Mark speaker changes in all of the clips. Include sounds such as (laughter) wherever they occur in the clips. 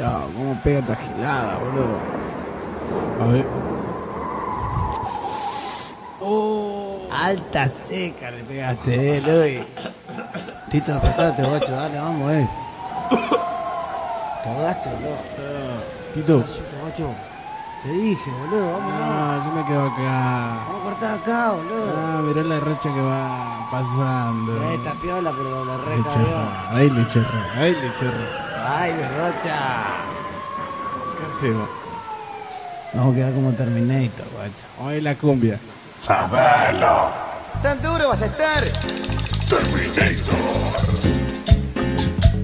Speaker 1: Chao, cómo pega esta gilada, boludo.
Speaker 2: A ver.
Speaker 1: Alta seca le pegaste, eh, Luis. Tito, apretate, guacho, dale, vamos, eh. Te ahogaste, boludo.
Speaker 2: Tito.
Speaker 1: Guacho. Te dije, boludo, vamos.
Speaker 2: No, yo me quedo acá.
Speaker 1: Vamos a cortar acá, boludo.
Speaker 2: Ah, mirá la racha que va pasando.
Speaker 1: Esta piola, pero la
Speaker 2: cherra, Ahí le cherra, ahí le cherra.
Speaker 1: Ay, mi rocha.
Speaker 2: ¿Qué hacemos?
Speaker 1: Vamos a quedar como Terminator, guacho.
Speaker 2: Hoy la cumbia.
Speaker 3: Sabelo.
Speaker 4: ¿Tan duro vas a estar?
Speaker 3: Terminator.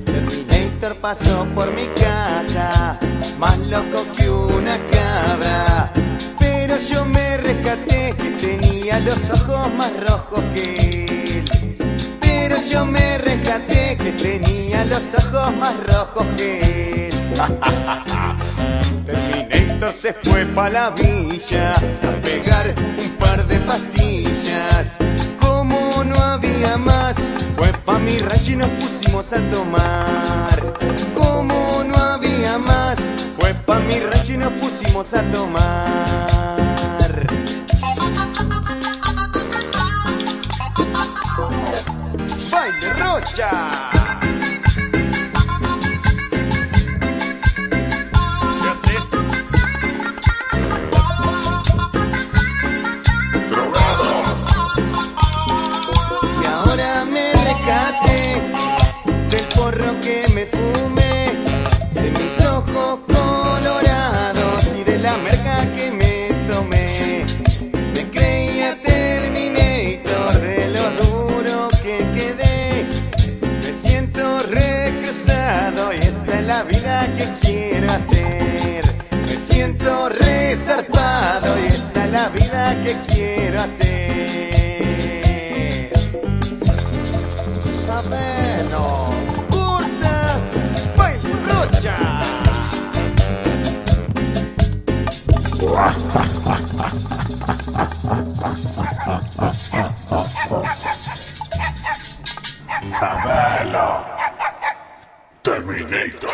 Speaker 4: Terminator pasó por mi casa, más loco que una cabra. Ojos más rojos que él. (laughs) Terminator se fue pa' la villa a pegar un par de pastillas. Como no había más, fue pa' mi rancho y nos pusimos a tomar. Como no había más, fue pa' mi rancho y nos pusimos a tomar. ¡Baile Rocha! La vida que quiero hacer. Me siento resarpado y esta es la vida que quiero hacer. Rocha.
Speaker 3: Sabelo. Terminator.